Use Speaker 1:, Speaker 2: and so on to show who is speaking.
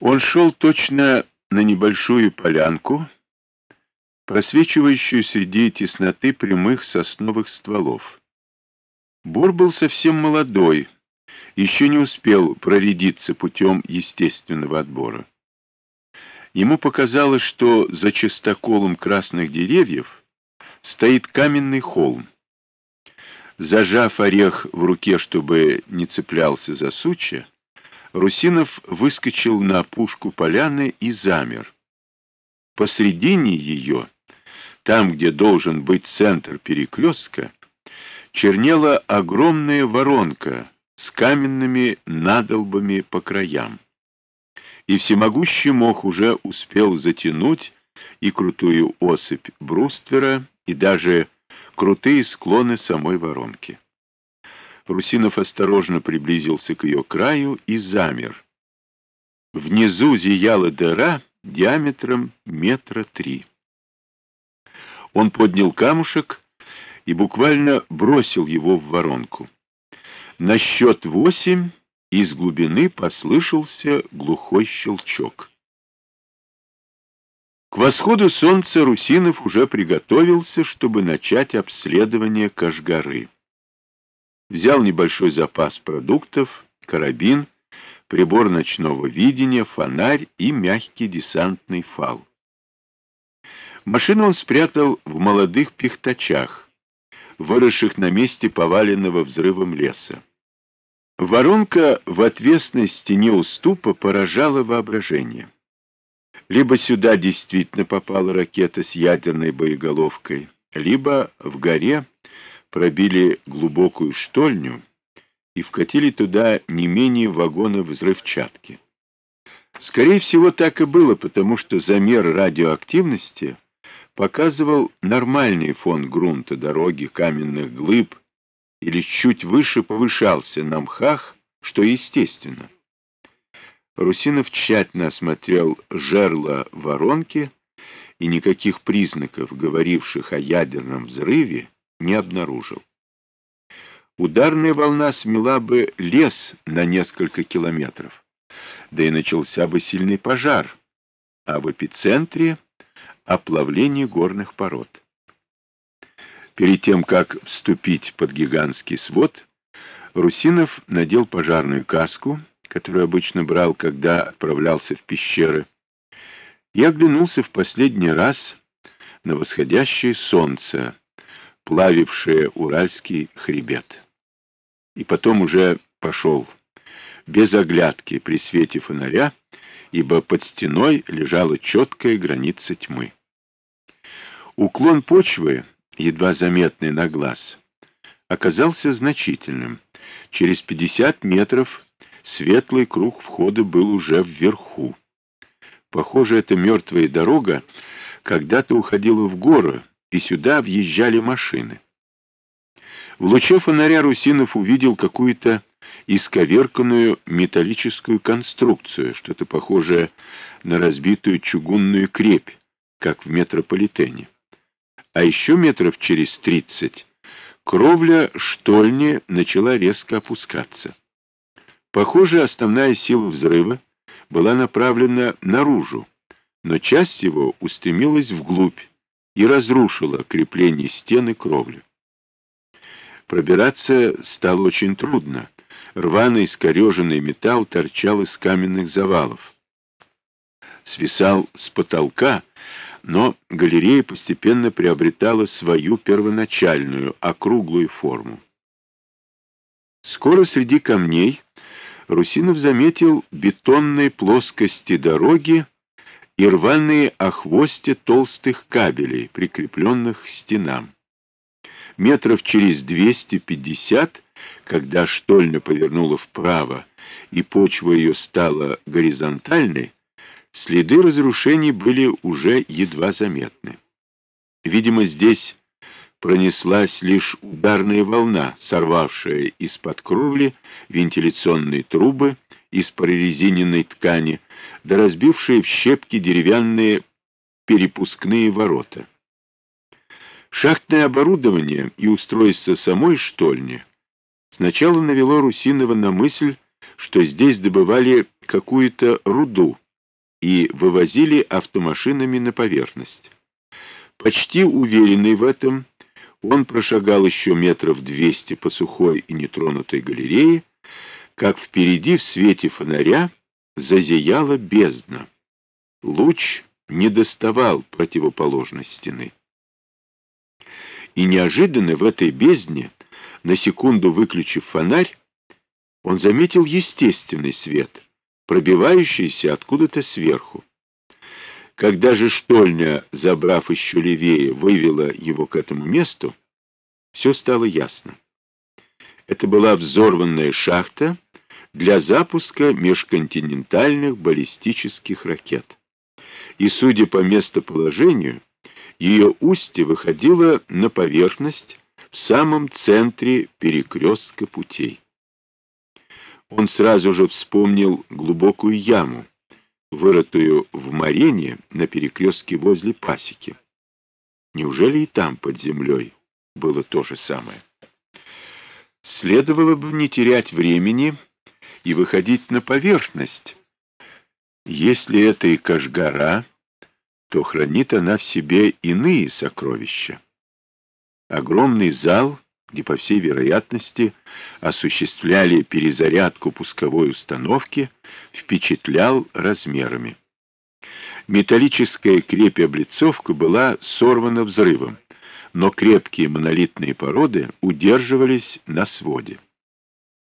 Speaker 1: Он шел точно на небольшую полянку, просвечивающую среди тесноты прямых сосновых стволов. Бур был совсем молодой, еще не успел проредиться путем естественного отбора. Ему показалось, что за частоколом красных деревьев стоит каменный холм. Зажав орех в руке, чтобы не цеплялся за сучья, Русинов выскочил на опушку поляны и замер. Посредине ее, там, где должен быть центр перекрестка, чернела огромная воронка с каменными надолбами по краям. И всемогущий мох уже успел затянуть и крутую осыпь бруствера, и даже крутые склоны самой воронки. Русинов осторожно приблизился к ее краю и замер. Внизу зияла дыра диаметром метра три. Он поднял камушек и буквально бросил его в воронку. На счет восемь из глубины послышался глухой щелчок. К восходу солнца Русинов уже приготовился, чтобы начать обследование Кашгары взял небольшой запас продуктов, карабин, прибор ночного видения, фонарь и мягкий десантный фал. Машину он спрятал в молодых пихтачах, выросших на месте поваленного взрывом леса. Воронка в отвесной стене уступа поражала воображение. Либо сюда действительно попала ракета с ядерной боеголовкой, либо в горе пробили глубокую штольню и вкатили туда не менее вагона взрывчатки. Скорее всего, так и было, потому что замер радиоактивности показывал нормальный фон грунта, дороги, каменных глыб, или чуть выше повышался на мхах, что естественно. Русинов тщательно осмотрел жерло воронки, и никаких признаков, говоривших о ядерном взрыве, не обнаружил. Ударная волна смела бы лес на несколько километров, да и начался бы сильный пожар, а в эпицентре — оплавление горных пород. Перед тем, как вступить под гигантский свод, Русинов надел пожарную каску, которую обычно брал, когда отправлялся в пещеры, и оглянулся в последний раз на восходящее солнце, плавившее Уральский хребет. И потом уже пошел, без оглядки при свете фонаря, ибо под стеной лежала четкая граница тьмы. Уклон почвы, едва заметный на глаз, оказался значительным. Через 50 метров светлый круг входа был уже вверху. Похоже, эта мертвая дорога когда-то уходила в горы, и сюда въезжали машины. В луче фонаря Русинов увидел какую-то исковерканную металлическую конструкцию, что-то похожее на разбитую чугунную крепь, как в метрополитене. А еще метров через тридцать кровля штольни начала резко опускаться. Похоже, основная сила взрыва была направлена наружу, но часть его устремилась вглубь, и разрушила крепление стены кровли. Пробираться стало очень трудно. Рваный скореженный металл торчал из каменных завалов. Свисал с потолка, но галерея постепенно приобретала свою первоначальную округлую форму. Скоро среди камней Русинов заметил бетонные плоскости дороги и рваные охвости толстых кабелей, прикрепленных к стенам. Метров через 250, когда штольня повернула вправо и почва ее стала горизонтальной, следы разрушений были уже едва заметны. Видимо, здесь пронеслась лишь ударная волна, сорвавшая из-под кровли вентиляционные трубы из прорезиненной ткани, да разбившие в щепки деревянные перепускные ворота. Шахтное оборудование и устройство самой штольни сначала навело Русинова на мысль, что здесь добывали какую-то руду, и вывозили автомашинами на поверхность. Почти уверенный в этом, он прошагал еще метров двести по сухой и нетронутой галерее, как впереди в свете фонаря зазияла бездна. Луч не доставал противоположной стены. И неожиданно в этой бездне, на секунду выключив фонарь, он заметил естественный свет, пробивающийся откуда-то сверху. Когда же штольня, забрав еще левее, вывела его к этому месту, все стало ясно. Это была взорванная шахта для запуска межконтинентальных баллистических ракет. И, судя по местоположению, ее устье выходило на поверхность в самом центре перекрестка путей. Он сразу же вспомнил глубокую яму, вырытую в Марине на перекрестке возле пасеки. Неужели и там, под землей, было то же самое? Следовало бы не терять времени и выходить на поверхность. Если это и Кашгара, то хранит она в себе иные сокровища. Огромный зал, где, по всей вероятности, осуществляли перезарядку пусковой установки, впечатлял размерами. Металлическая крепь-облицовка была сорвана взрывом, но крепкие монолитные породы удерживались на своде.